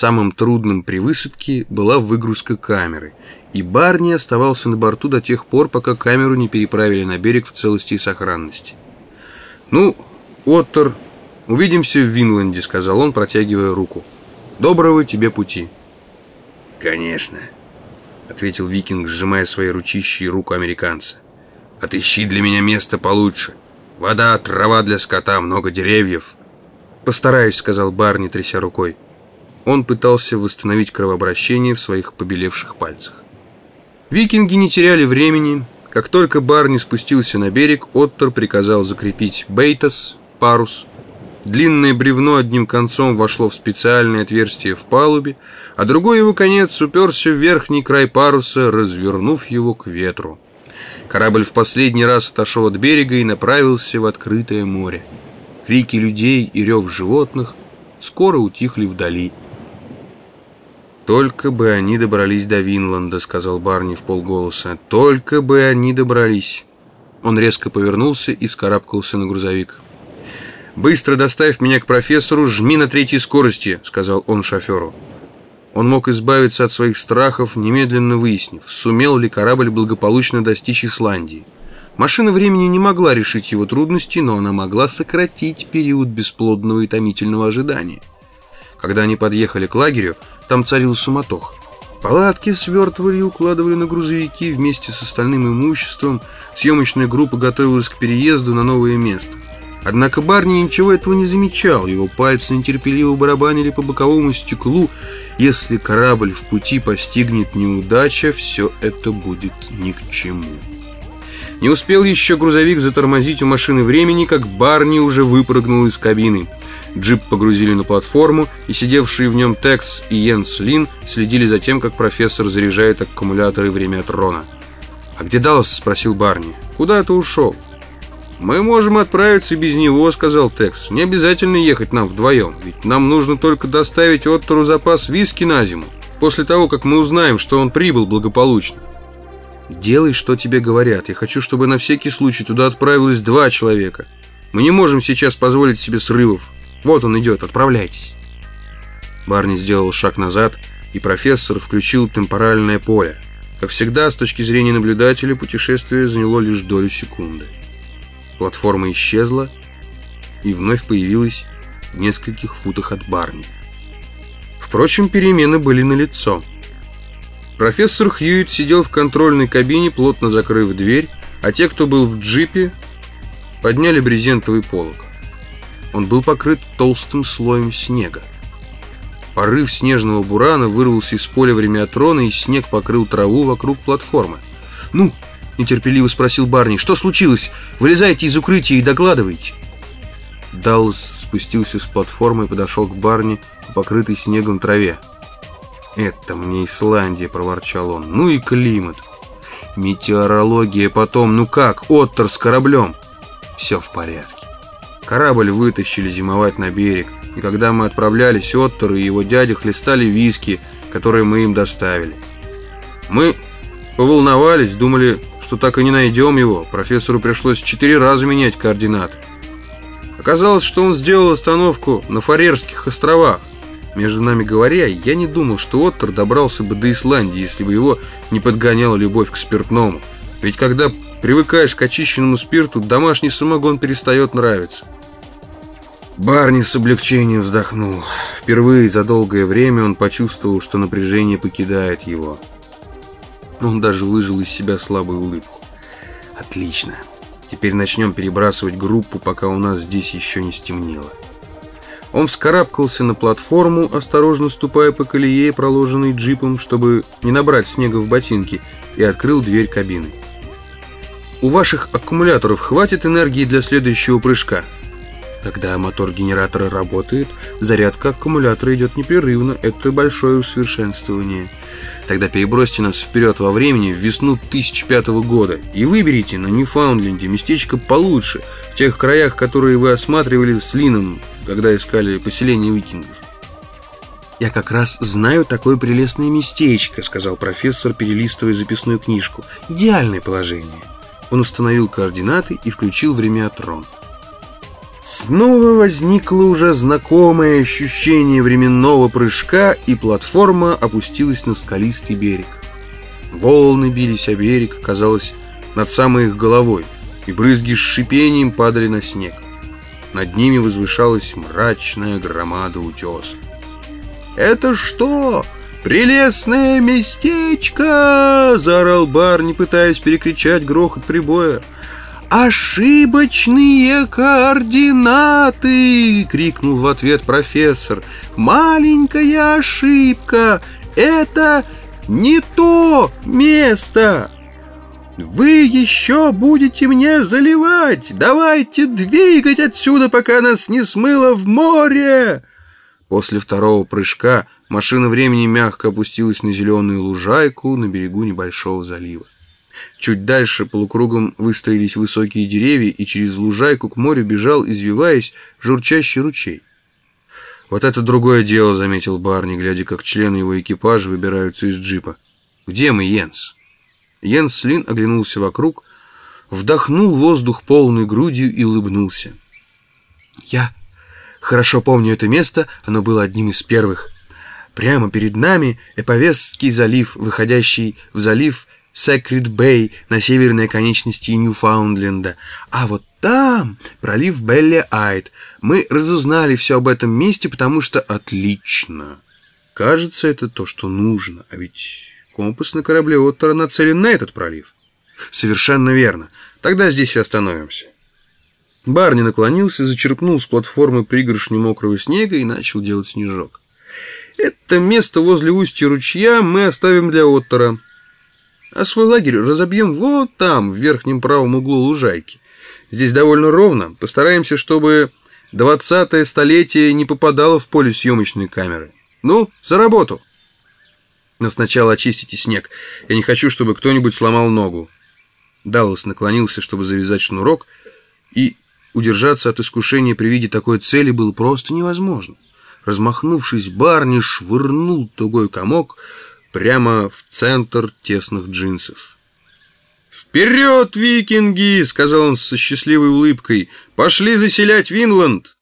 Самым трудным при высадке была выгрузка камеры, и Барни оставался на борту до тех пор, пока камеру не переправили на берег в целости и сохранности. «Ну, Оттер, увидимся в Винланде», — сказал он, протягивая руку. «Доброго тебе пути». «Конечно», — ответил викинг, сжимая свои ручищи и руку американца. «Отыщи для меня место получше. Вода, трава для скота, много деревьев». «Постараюсь», — сказал Барни, тряся рукой. Он пытался восстановить кровообращение в своих побелевших пальцах. Викинги не теряли времени. Как только Барни спустился на берег, Оттер приказал закрепить бейтас, парус. Длинное бревно одним концом вошло в специальное отверстие в палубе, а другой его конец уперся в верхний край паруса, развернув его к ветру. Корабль в последний раз отошел от берега и направился в открытое море. Крики людей и рев животных скоро утихли вдали. «Только бы они добрались до Винланда», — сказал Барни в полголоса. «Только бы они добрались». Он резко повернулся и вскарабкался на грузовик. «Быстро доставь меня к профессору, жми на третьей скорости», — сказал он шоферу. Он мог избавиться от своих страхов, немедленно выяснив, сумел ли корабль благополучно достичь Исландии. Машина времени не могла решить его трудности, но она могла сократить период бесплодного и томительного ожидания. Когда они подъехали к лагерю, там царил суматох. Палатки свертывали и укладывали на грузовики вместе с остальным имуществом. Съемочная группа готовилась к переезду на новое место. Однако Барни ничего этого не замечал. Его пальцы нетерпеливо барабанили по боковому стеклу. Если корабль в пути постигнет неудача, все это будет ни к чему. Не успел еще грузовик затормозить у машины времени, как Барни уже выпрыгнул из кабины. Джип погрузили на платформу, и сидевшие в нем Текс и Йенс Лин следили за тем, как профессор заряжает аккумуляторы время от. «А где Даллас?» – спросил Барни. «Куда ты ушел?» «Мы можем отправиться без него», – сказал Текс. «Не обязательно ехать нам вдвоем, ведь нам нужно только доставить Оттору запас виски на зиму, после того, как мы узнаем, что он прибыл благополучно». «Делай, что тебе говорят. Я хочу, чтобы на всякий случай туда отправилось два человека. Мы не можем сейчас позволить себе срывов. Вот он идет, отправляйтесь. Барни сделал шаг назад, и профессор включил темпоральное поле. Как всегда, с точки зрения наблюдателя, путешествие заняло лишь долю секунды. Платформа исчезла и вновь появилась в нескольких футах от Барни. Впрочем, перемены были налицо. Профессор Хьюитт сидел в контрольной кабине, плотно закрыв дверь, а те, кто был в джипе, подняли брезентовый полог. Он был покрыт толстым слоем снега. Порыв снежного бурана вырвался из поля времятрона, и снег покрыл траву вокруг платформы. «Ну?» – нетерпеливо спросил Барни. «Что случилось? Вылезайте из укрытия и докладывайте!» Даллас спустился с платформы и подошел к Барни, покрытой снегом траве. «Это мне Исландия», – проворчал он. «Ну и климат. Метеорология потом. Ну как, Оттер с кораблем?» «Все в порядке». Корабль вытащили зимовать на берег, и когда мы отправлялись, Оттер и его дядя хлестали виски, которые мы им доставили. Мы поволновались, думали, что так и не найдем его. Профессору пришлось четыре раза менять координаты. Оказалось, что он сделал остановку на Фарерских островах. Между нами говоря, я не думал, что Оттер добрался бы до Исландии, если бы его не подгоняла любовь к спиртному. Ведь когда привыкаешь к очищенному спирту, домашний самогон перестает нравиться. Барни с облегчением вздохнул. Впервые за долгое время он почувствовал, что напряжение покидает его. Он даже выжил из себя слабую улыбку. «Отлично. Теперь начнем перебрасывать группу, пока у нас здесь еще не стемнело». Он вскарабкался на платформу, осторожно ступая по колее, проложенной джипом, чтобы не набрать снега в ботинки, и открыл дверь кабины. «У ваших аккумуляторов хватит энергии для следующего прыжка?» Когда мотор генератора работает, зарядка аккумулятора идет непрерывно. Это большое усовершенствование. Тогда перебросьте нас вперед во времени в весну 1005 года и выберите на Ньюфаундленде местечко получше, в тех краях, которые вы осматривали с Лином, когда искали поселение викингов. «Я как раз знаю такое прелестное местечко», — сказал профессор, перелистывая записную книжку. «Идеальное положение». Он установил координаты и включил время трон. Снова возникло уже знакомое ощущение временного прыжка, и платформа опустилась на скалистый берег. Волны бились о берег, казалось, над самой их головой, и брызги с шипением падали на снег. Над ними возвышалась мрачная громада утеса. «Это что? Прелестное местечко!» — заорал Барни, пытаясь перекричать грохот прибоя. «Ошибочные координаты!» — крикнул в ответ профессор. «Маленькая ошибка! Это не то место!» «Вы еще будете мне заливать! Давайте двигать отсюда, пока нас не смыло в море!» После второго прыжка машина времени мягко опустилась на зеленую лужайку на берегу небольшого залива. Чуть дальше полукругом выстроились высокие деревья, и через лужайку к морю бежал, извиваясь, журчащий ручей. «Вот это другое дело», — заметил Барни, глядя, как члены его экипажа выбираются из джипа. «Где мы, Йенс?» Йенс Слин оглянулся вокруг, вдохнул воздух полной грудью и улыбнулся. «Я хорошо помню это место, оно было одним из первых. Прямо перед нами Эповестский залив, выходящий в залив Секрет Бэй на северной конечности Ньюфаундленда. А вот там пролив Белли Айд. Мы разузнали все об этом месте, потому что отлично. Кажется, это то, что нужно. А ведь компас на корабле Оттера нацелен на этот пролив. Совершенно верно. Тогда здесь и остановимся. Барни наклонился, зачерпнул с платформы пригоршню мокрого снега и начал делать снежок. Это место возле устья ручья мы оставим для Оттера. А свой лагерь разобьем вот там, в верхнем правом углу лужайки. Здесь довольно ровно. Постараемся, чтобы двадцатое столетие не попадало в поле съемочной камеры. Ну, за работу. Но сначала очистите снег. Я не хочу, чтобы кто-нибудь сломал ногу. Даллас наклонился, чтобы завязать шнурок, и удержаться от искушения при виде такой цели было просто невозможно. Размахнувшись, Барни швырнул тугой комок, прямо в центр тесных джинсов. «Вперед, викинги!» — сказал он со счастливой улыбкой. «Пошли заселять Винланд!»